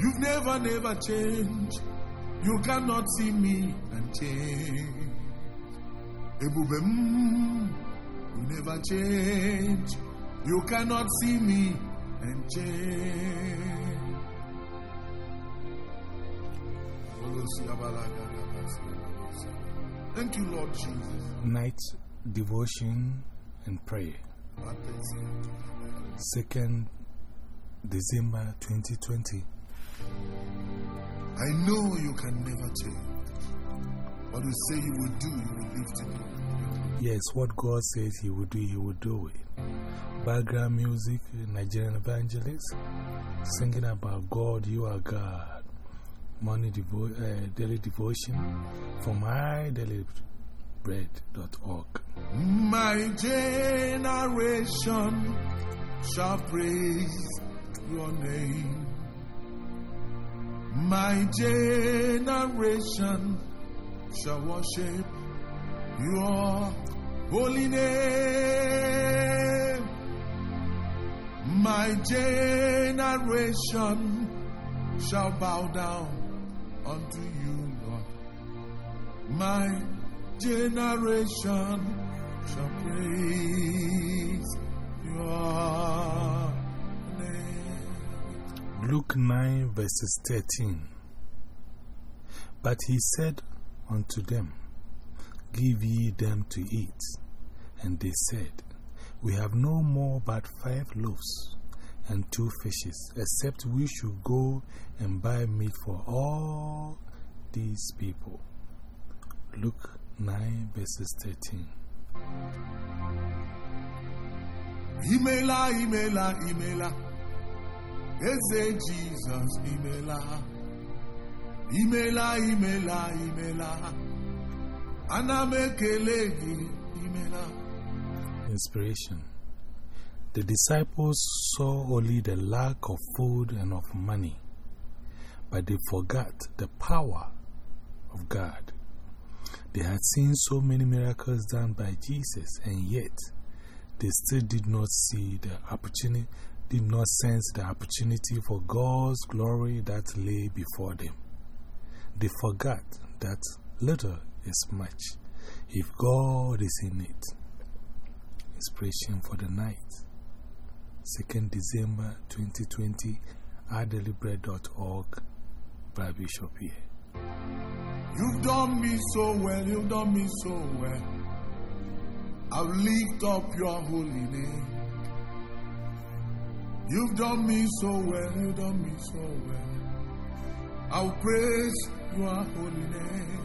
you've never never changed you cannot see me and change ebube m you never change you cannot see me and change Thank you, Lord Jesus. Night devotion and prayer. 2nd December 2020. I know you can never change. What you say you will do, you will live to do. Yes, what God says He will do, He will do it. Background music, Nigerian evangelist, singing about God, you are God. Morning devo uh, daily devotion from idailybread.org. My generation shall praise your name. My generation shall worship your holy name. My generation shall bow down unto you, Lord. My generation shall praise your. Luke 9, verses 13. But he said unto them, Give ye them to eat. And they said, We have no more but five loaves and two fishes, except we should go and buy meat for all these people. Luke 9, verses 13. Imela, imela, imela. Eze Jesus, imela. Imela, imela, imela. Imela. Inspiration. The disciples saw only the lack of food and of money, but they forgot the power of God. They had seen so many miracles done by Jesus, and yet they still did not see the opportunity, did not sense the opportunity for God's glory that lay before them. They forgot that little is much if God is in it. Inspiration for the night. 2nd December 2020, idailybread.org, by Bishop here. You've done me so well, you've done me so well. I'll lift up your holy name. You've done me so well, you've done me so well. I'll praise your holy name.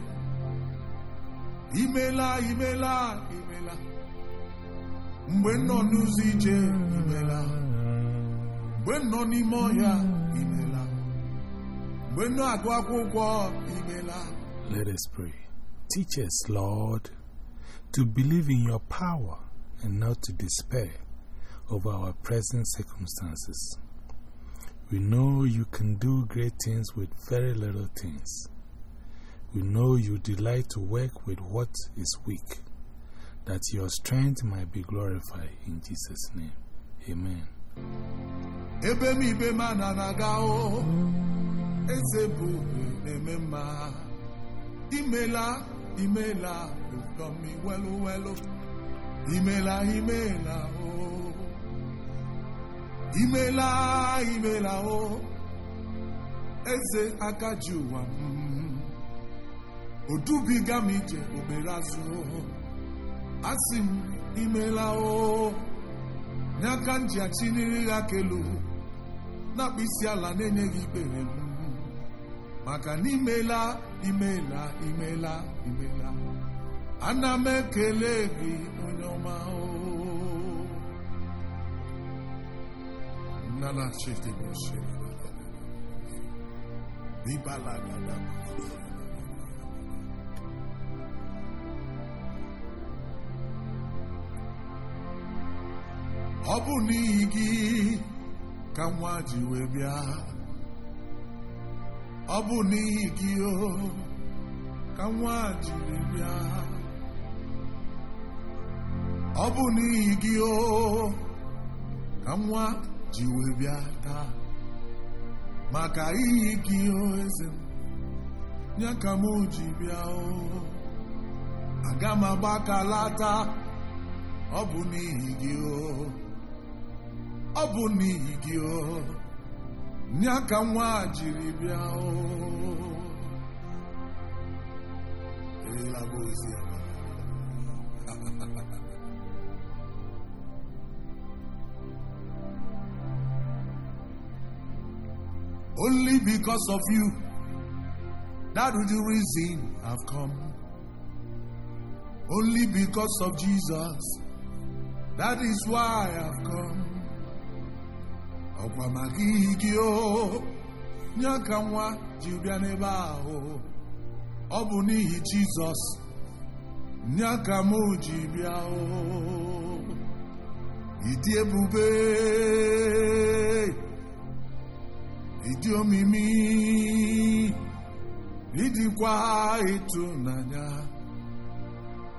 Imela, imela, imela. Mgbe nọ n'ụzọ ije, imela. Mgbe nọ n'ime ọhịa, imela. Mgbe nọ agụ imela. Let us pray. Teach us, Lord, to believe in your power and not to despair over our present circumstances. We know you can do great things with very little things. We know you delight to work with what is weak, that your strength might be glorified in Jesus' name. Amen. ebe m ibe m ana na-aga o eze bụ na-eme mma imela imela welu imela imela o. Eze aka ji ụwa m. Odubiga m ije obere azụ. Asị m imela o. N'aka nji achiniri ya kelu na-akpụ isi ala na-enyeghị ikpere m. Maka na imela imela imela imela. Ana m ekele gị onye ọma o. Nana Chidi Moshe. Ibalagada. Ọ bụ n'ihi gị ka nwa ji wee bịa. Ọ bụ n'ihi gị ka nwa jiri bịa. Ọ bụ n'ihi gị ka nwa ji wee bịa taa. Maka iyi gị eze m, ya ka m ji bịa. Aga m agbakalata, ọ bụ n'ihi gị. Ọ bụ n'ihi gị. Ya ka nwa jiri bịa. Erela m ozi Only because of you. That is the reason I've come. Only because of Jesus. That is why I've come. Ọkwa maka gị o, nye ka nwa ji bịa n'ebe ahụ. Ọ bụ n'ihi Jizọs, nye ka mụ ji bịa o. Ịdị ebube. Ịdị omimi ịdịkwa ịtụnanya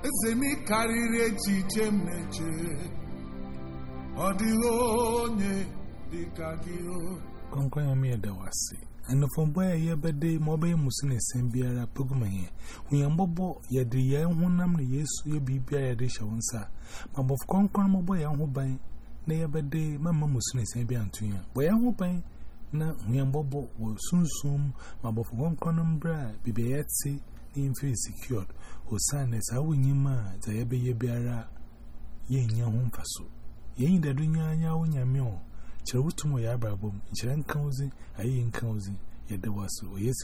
eze m karịrị echiche m na-eche ọ dịghị onye dịka gị Kwankwan ya mi yɛ da wase. Anafombo a yɛ bɛde ma ɔbɛyɛ musu ne nsɛm biara pɛguma yɛ. Hunya mbɔbɔ yɛde yɛn honam ne Yesu yɛ biribiara yɛde hyɛ wo nsa. Ma bɔfo kwankwan mɔbɔ yɛn ho ban na yɛbɛde mama musu ne nsɛm bi anto yɛn. Bɔ yɛn ban na Yambobo will soon soon, my boff one cronum bra, be be at sea, in fee secured, or sadness, ye ma, the ye beara, ye in your home faso. Ye in the dunya and yawn ya meal, Cherutum or Abrabum, Chan Cousy, I in Cousy, yet there was so, yes,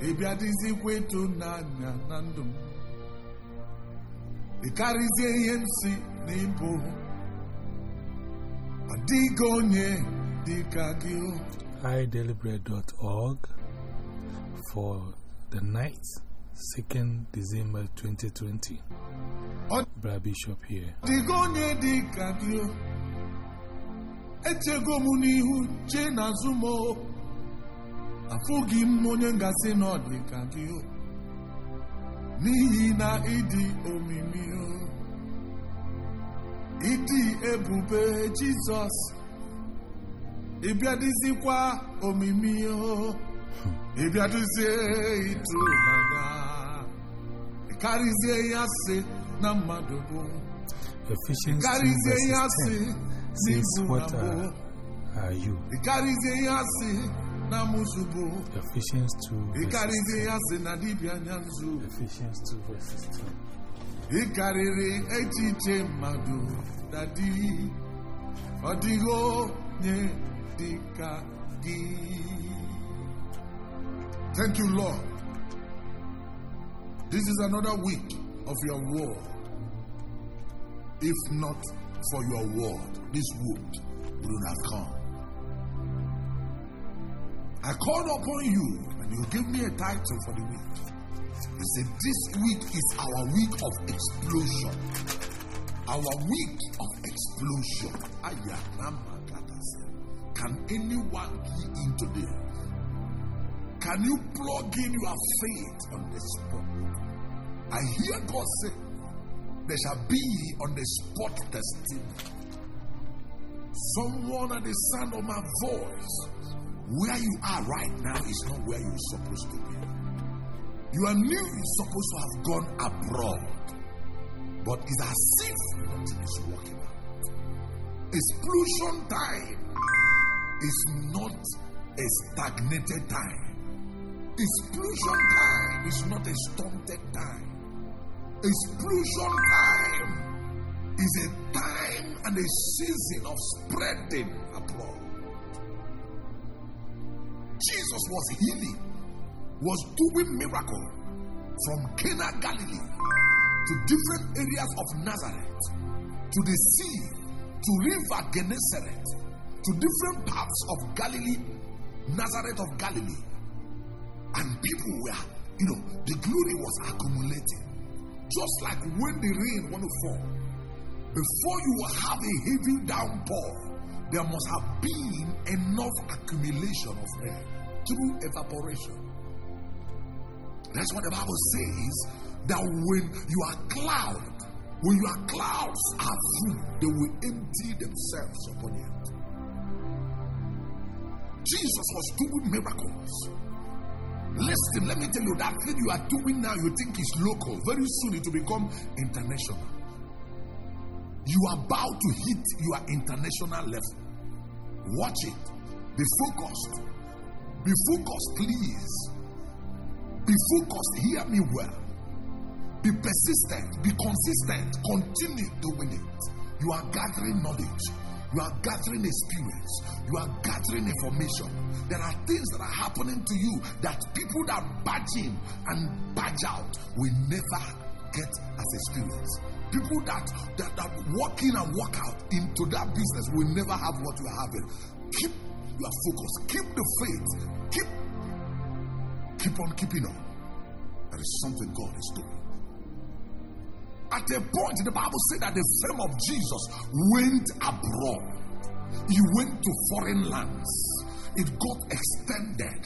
ịbịadịzikwa ịtụnanya na ndụ m. Ị karịzie ihe m si n'ịbụ. Ọ dịghị onye dịka gị. o idailybread.org for the night, 2nd December 2020. ọ Brad Bishop here. dịghị onye dịka gị. O echego m n'ihu chee n'azụ m. o afụghị m onye ngasị na ọ dịka gị o n'ihi na ịdị omimi o. Ịdị ebube jizọs ịbịadịzikwa omimi o. Ịbịadịzie ịtụnanya ịkarịzie ya sị na mmadụ bụ. Ephesians 2 ịkarịzie ya verses sị 10 says, n'ibu na What mbụ. are, are you? ịkarịzie ya sị na mụzụ bụ Ephesians 2 verses ịkarịzie ya sị na dibịa anya nzu Ephesians 2 verses 10. ịkarịrị echiche mmadụ dadi ọ dịghị onye gị thank you lord. This is another week of your word if not for your word this would wouldn't have come i called upon you and you gave me a title for the week he said, This week is our week of explosion. Our week of explosion. Can anyone key in today? Can you plug in your faith on the spot? I hear God say, There shall be on the spot testimony. Someone at the sound of my voice, where you are right now is not where you're supposed to be. You are new, you're supposed to have gone abroad. But it's as if nothing is working out. Explosion time is not a stagnated time. Explosion time is not a stunted time. Explosion time is a time and a season of spreading abroad. Jesus was healing was doing miracle. from Cana, Galilee, to different areas of Nazareth, to the sea, to river Gennesaret, to different parts of Galilee, Nazareth of Galilee. And people were, you know, the glory was accumulating. Just like when the rain want to fall, before you have a heavy downpour, there must have been enough accumulation of rain through evaporation. That's what the Bible says that when you are cloud, when your clouds are full, they will empty themselves upon you. Jesus was doing miracles. Listen, let me tell you that thing you are doing now, you think is local. Very soon it will become international. You are about to hit your international level. Watch it. Be focused. Be focused, please. Be focused. Hear me well. Be persistent. Be consistent. Continue doing it. You are gathering knowledge. You are gathering experience. You are gathering information. There are things that are happening to you that people that badge in and badge out will never get as experience. People that, that, that walk in and walk out into that business will never have what you are having. Keep your focus. Keep the faith. Keep keep on keeping on. There is something God is doing. At a point, the Bible said that the fame of Jesus went abroad. He went to foreign lands. It got extended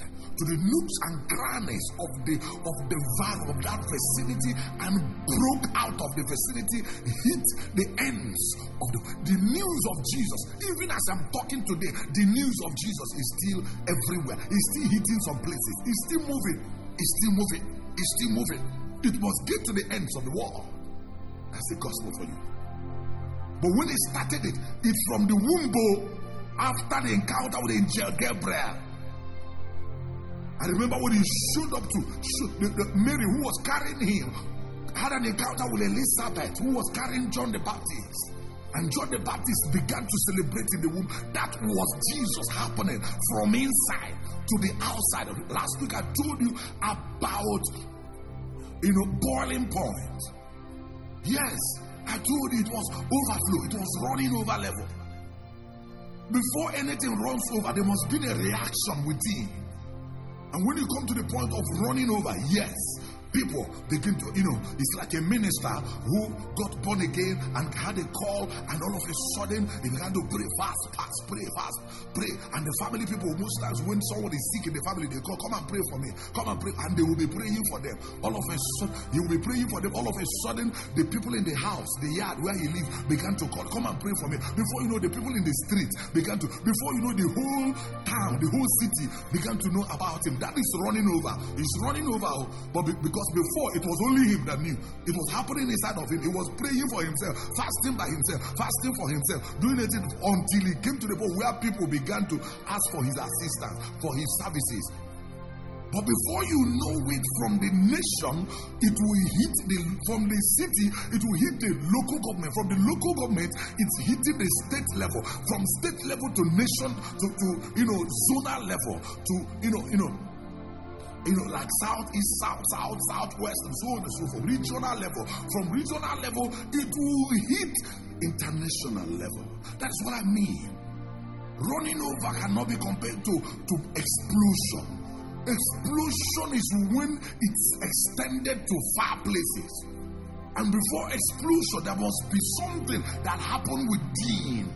the nooks and crannies of the of the valley of that vicinity and broke out of the vicinity, hit the ends of the, the news of Jesus. Even as I'm talking today, the news of Jesus is still everywhere. It's still hitting some places. It's still moving. It's still moving. It's still moving. It must get to the ends of the world. That's the gospel for you. But when he started it, it's from the womb after the encounter with angel Gabriel. I remember when he showed up to shoot, the, the Mary, who was carrying him, had an encounter with Elizabeth, who was carrying John the Baptist. And John the Baptist began to celebrate in the womb. That was Jesus happening from inside to the outside. Last week I told you about you know boiling point. Yes, I told you it was overflow, it was running over level. Before anything runs over, there must be a reaction within. And when you come to the point of running over, yes, people begin to, you know, it's like a minister who got born again and had a call, and all of a sudden he began to pray fast, fast, pray fast, pray. And the family people, most times when someone is sick in the family, they call, Come and pray for me, come and pray, and they will be praying for them. All of a sudden, you will be praying for them. All of a sudden, the people in the house, the yard where he lives, began to call, Come and pray for me. Before you know, the people in the street began to, before you know, the whole town, the whole city began to know about him. That is running over. He's running over, oh. but because because before it was only him that knew. It was happening inside of him. He was praying for himself, fasting by himself, fasting for himself, doing it until he came to the point where people began to ask for his assistance, for his services. But before you know it, from the nation, it will hit the from the city, it will hit the local government. From the local government, it's hitting the state level. From state level to nation to, to you know zonal level to you know you know you know, like south, east, south, south, southwest, and so on and so forth. Regional level. From regional level, it will hit international level. That's what I mean. Running over cannot be compared to, to explosion. Explosion is when it's extended to far places. And before explosion, there must be something that happened within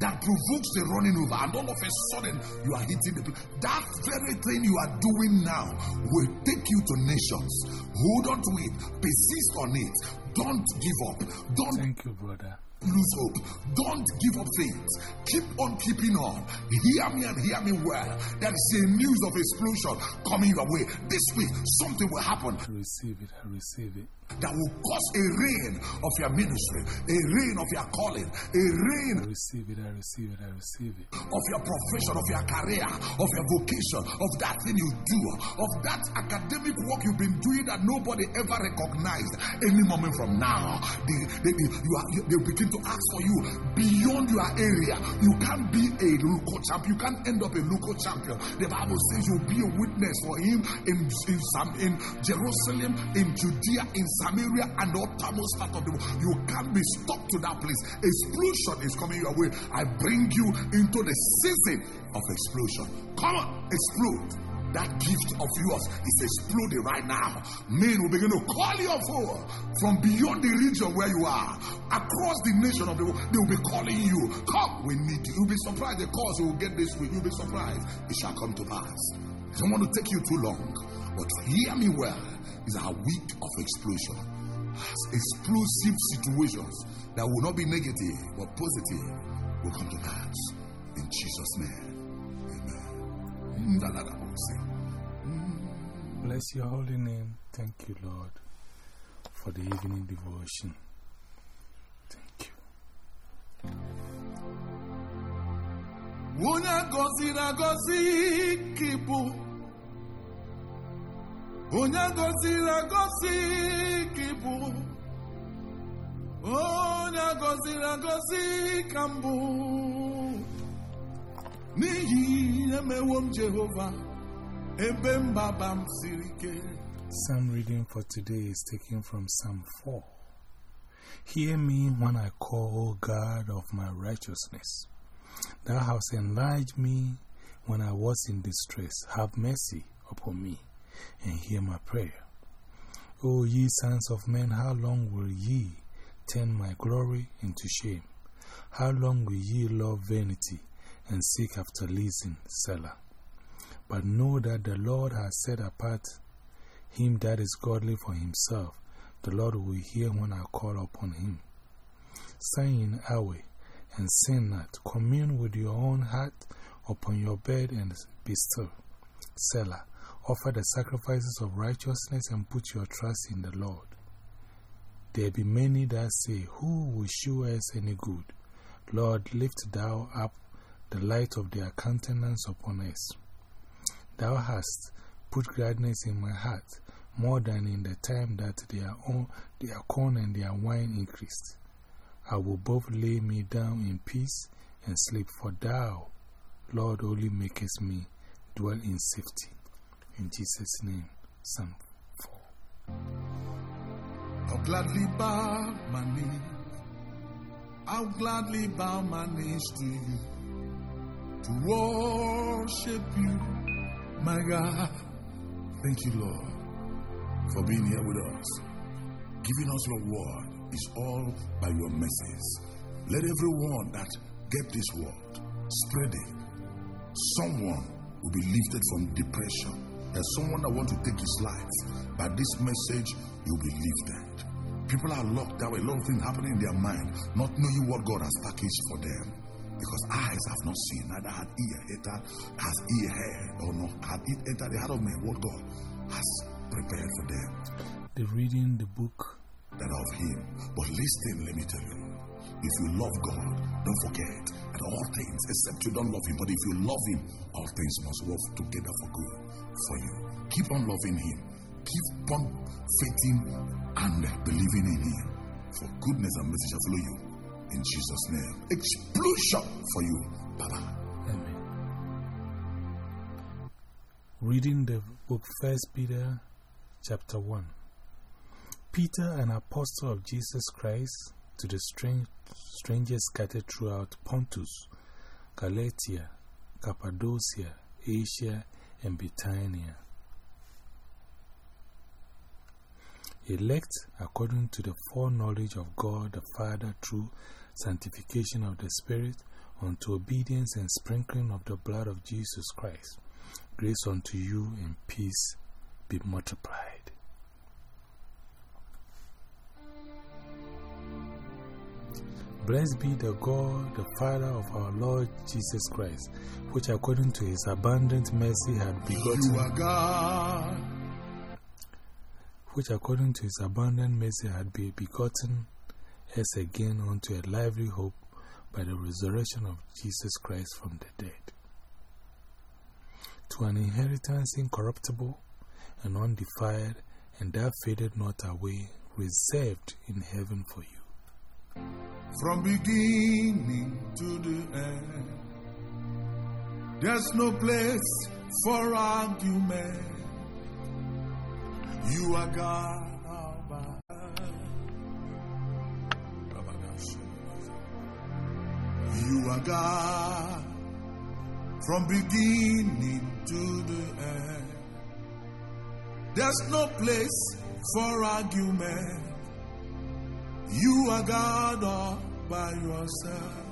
that provokes the running over, and all of a sudden you are hitting the. That very thing you are doing now will take you to nations. Hold on to it, persist on it. Don't give up. Don't Thank you, brother. Lose hope. Don't give up faith. Keep on keeping on. Hear me and hear me well. There is a news of explosion coming your way. This week, something will happen I receive it. I receive it. that will cause a rain of your ministry, a rain of your calling, a rain I receive it. I receive it. I receive it. of your profession, of your career, of your vocation, of that thing you do, of that academic work you've been doing that nobody ever recognized. Any moment from now, they, they, they- you are, you, they begin to ask for you beyond your area. You can't be a local champion. You can't end up a local champion. The Bible says you'll be a witness for him in, in, in Jerusalem, in Judea, in Samaria, and the uttermost part of the world. You can't be stuck to that place. Explosion is coming your way. I bring you into the season of explosion. Come on, explode that gift of yours is exploding right now. Men will begin to call you forward from beyond the region where you are, across the nation of the world. They will be calling you. Come, we need you. You'll be surprised the calls you will get this week. You'll be surprised. It shall come to pass. I don't want to take you too long, but hear me well. It's a week of explosion. Explosive situations that will not be negative but positive will come to pass. In Jesus' name. Amen. Mm, Mm, bless your holy name. Thank you, Lord, for the evening devotion. Thank you. Onye gọziri agọzi ka ịbụ Onye gọziri agọzi ka ịbụ Onye gọziri agọzi ka mbụ N'ihi emewo m Jehova Psalm reading for today is taken from Psalm 4. Hear me when I call, O God of my righteousness. Thou hast enlarged me when I was in distress. Have mercy upon me and hear my prayer. O ye sons of men, how long will ye turn my glory into shame? How long will ye love vanity and seek after leasing, Selah? But know that the Lord has set apart him that is godly for himself. The Lord will hear when I call upon him. Saying, Away, and sin not. Commune with your own heart upon your bed and be still. Selah. Offer the sacrifices of righteousness and put your trust in the Lord. There be many that say, Who will show us any good? Lord, lift thou up the light of their countenance upon us. Thou hast put gladness in my heart more than in the time that their, own, their corn and their wine increased. I will both lay me down in peace and sleep, for thou, Lord, only makest me dwell in safety. In Jesus' name, Psalm 4. I'll gladly bow my knees. I'll gladly bow my knees to you to worship you, my God. Thank you, Lord, for being here with us. Giving us your word is all by your mercies. Let everyone that get this word spread it. Someone will be lifted from depression. There's someone that wants to take his life. By this message, you'll be lifted. People are locked down, a lot of things happening in their mind, not knowing what God has packaged for them. Because eyes have not seen, neither had ear entered, has ear heard, or not had it entered the heart of man what God has prepared for them. The reading the book that of Him. But listen, let me tell you. If you love God, don't forget that all things, except you don't love Him, but if you love Him, all things must work together for good for you. Keep on loving Him. Keep on faithing and believing in Him. For goodness and mercy shall follow you. In Jesus' name. Explosion for you. Bye. Amen. Reading the book First Peter chapter 1. Peter, an apostle of Jesus Christ, to the strange, strangers scattered throughout Pontus, Galatia, Cappadocia, Asia, and Bithynia. Elect according to the foreknowledge of God the Father through sanctification of the Spirit unto obedience and sprinkling of the blood of Jesus Christ. Grace unto you and peace be multiplied. Blessed be the God, the Father of our Lord Jesus Christ, which according to his abundant mercy had begotten. You are God. Which according to his abundant mercy had begotten us again unto a lively hope by the resurrection of Jesus Christ from the dead. To an inheritance incorruptible and undefiled, and that faded not away, reserved in heaven for you from beginning to the end. There's no place for argument. You are God. You are God from beginning to the end. There's no place for argument. You are God all by yourself.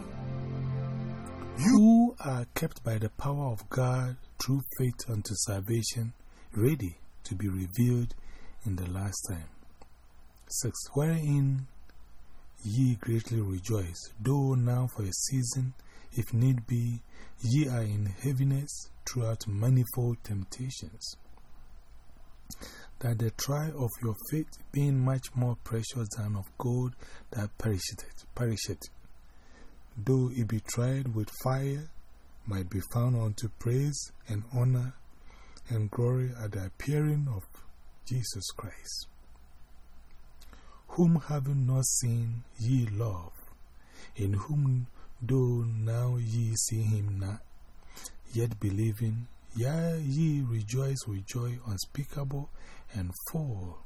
who are kept by the power of God through faith unto salvation, ready to be revealed in the last time. 6. Wherein ye greatly rejoice, though now for a season, if need be, ye are in heaviness throughout manifold temptations. That the trial of your faith, being much more precious than of gold that perisheth, perisheth. Though it be tried with fire, might be found unto praise and honor and glory at the appearing of Jesus Christ, whom having not seen ye love, in whom though now ye see him not, yet believing, ye rejoice with joy unspeakable and full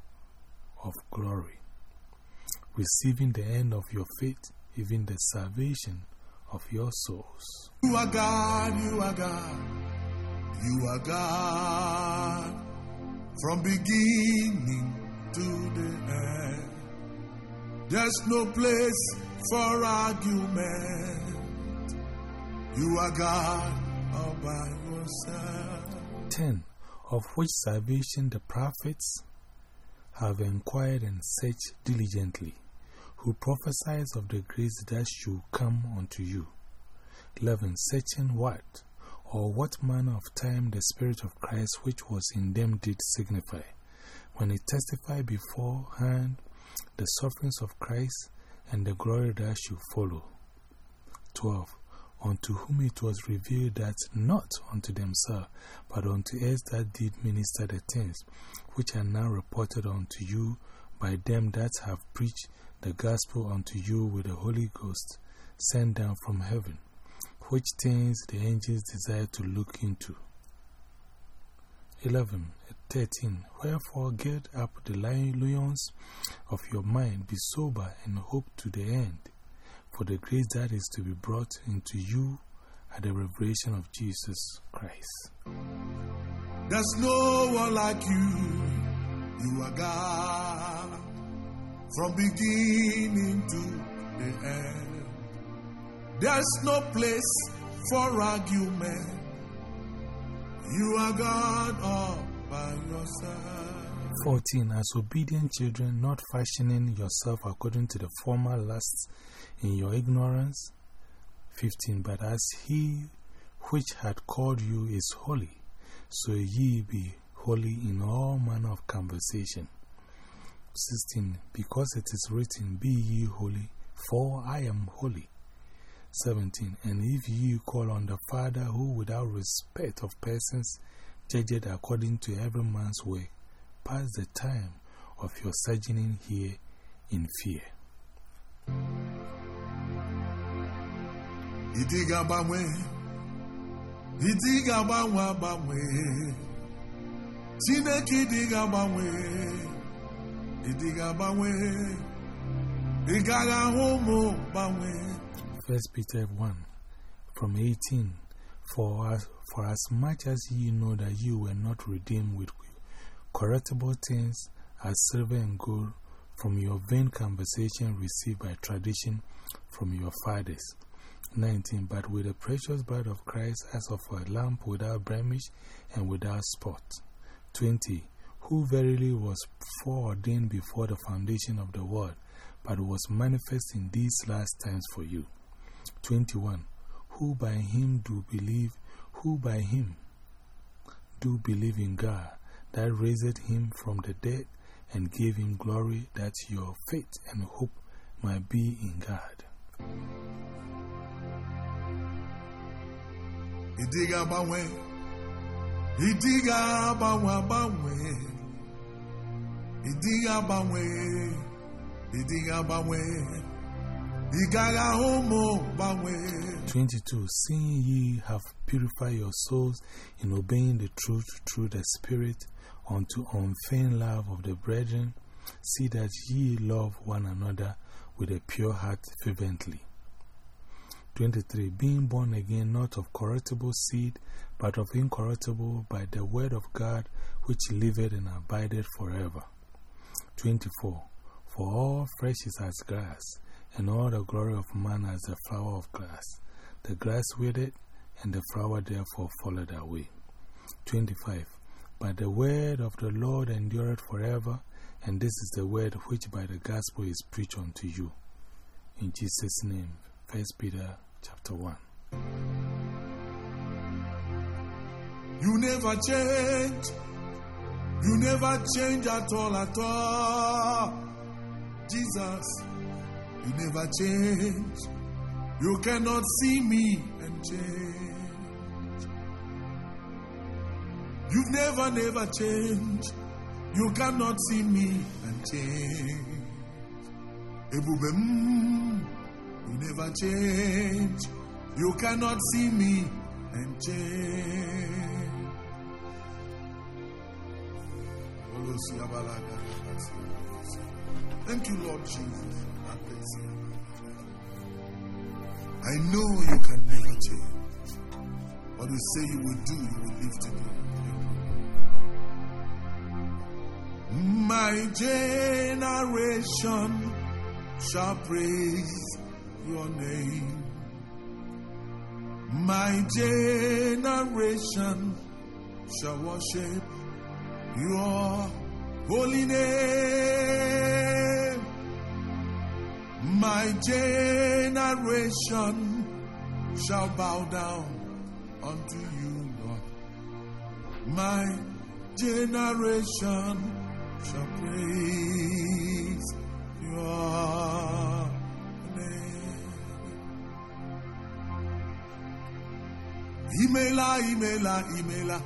of glory, receiving the end of your faith, even the salvation of your souls. You are God, you are God, you are God from beginning to the end. There's no place for argument. You are God all by yourself. 10. Of which salvation the prophets have inquired and searched diligently, who prophesied of the grace that should come unto you. 11. Searching what or what manner of time the Spirit of Christ which was in them did signify, when he testified beforehand the sufferings of Christ and the glory that should follow. 12. Unto whom it was revealed that not unto themselves, but unto us that did minister the things which are now reported unto you by them that have preached the gospel unto you with the Holy Ghost sent down from heaven, which things the angels desire to look into. 11. 13. Wherefore gird up the lions of your mind, be sober, and hope to the end for the grace that is to be brought into you at the revelation of Jesus Christ. There's no one like you. You are God from beginning to the end. There's no place for argument. You are God all by yourself. 14. As obedient children, not fashioning yourself according to the former lusts in your ignorance. 15. But as he which had called you is holy, so ye be holy in all manner of conversation. 16. Because it is written, Be ye holy, for I am holy. 17. And if you call on the Father who without respect of persons judgeth according to every man's work, pass the time of your sojourning here in fear. 1 Peter 1 from 18 for as, for as much as ye know that you were not redeemed with corruptible things as silver and gold from your vain conversation received by tradition from your fathers. 19 But with the precious blood of Christ as of a lamp without blemish and without spot. 20 Who verily was foreordained before the foundation of the world, but was manifest in these last times for you. 21. Who by him do believe, who by him do believe in God, that raised him from the dead and gave him glory, that your faith and hope might be in God. Idiga banwe, idiga banwa banwe, idiga banwe, idiga banwe, 22. Seeing ye have purified your souls in obeying the truth through the Spirit unto unfeigned love of the brethren, see that ye love one another with a pure heart fervently. 23. Being born again, not of corruptible seed, but of incorruptible, by the word of God, which liveth and abideth forever. 24. For all flesh is as grass, and all the glory of man as the flower of grass. The grass withered, and the flower therefore followed away. 25. But the word of the Lord endureth forever, and this is the word which by the gospel is preached unto you. In Jesus' name, 1 Peter chapter 1. You never change. You never change at all, at all. Jesus, you never change. You cannot see me and change. You've never, never changed. You cannot see me and change. Ebube, mm, you never change. You cannot see me and change. Thank you, Lord Jesus. I know you can never change. What you say you will do, you will live to do. My generation shall praise your name. My generation shall worship your holy name. My generation shall bow down unto you, Lord. My generation shall praise your name. Imela, imela, imela.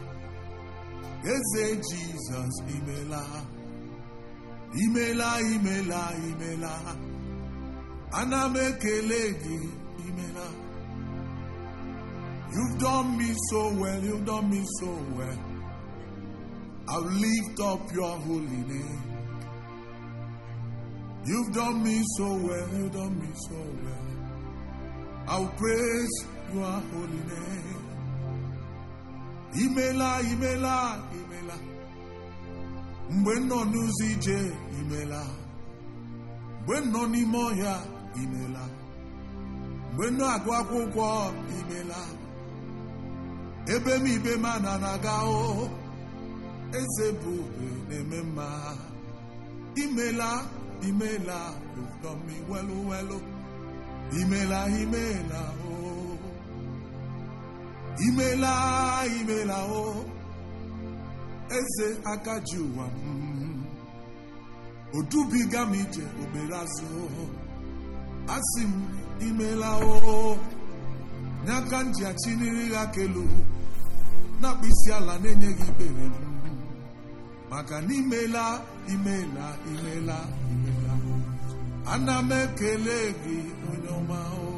Eze Jesus, imela. Imela, imela, imela. Ana m ekele gị, imela. You've done me so well, you've done me so well. I'll lift up your holy name. You've done me so well, you've done me so well. I'll praise your holy name. Imela, imela, imela. Mgbe nọ imela. Mgbe m nọ n'ime imela. Mgbe m na-agụ akwụkwọ, imela. Ebe m ibe m na-aga o. Eze bụ na-eme mma. Imela, imela, me well, well. Imela, imela, oh. Imela, imela, oh. Eze aka ji ụwa m. Odubiga ije obere azụ. Asị m, imela, oh. N'aka m ji achiniri ya kelu. Na-akpụ isi ala na-enyeghị ikpere m. Maka na imela, imela, imela, imela. Ana m ekele gị onye ọma o.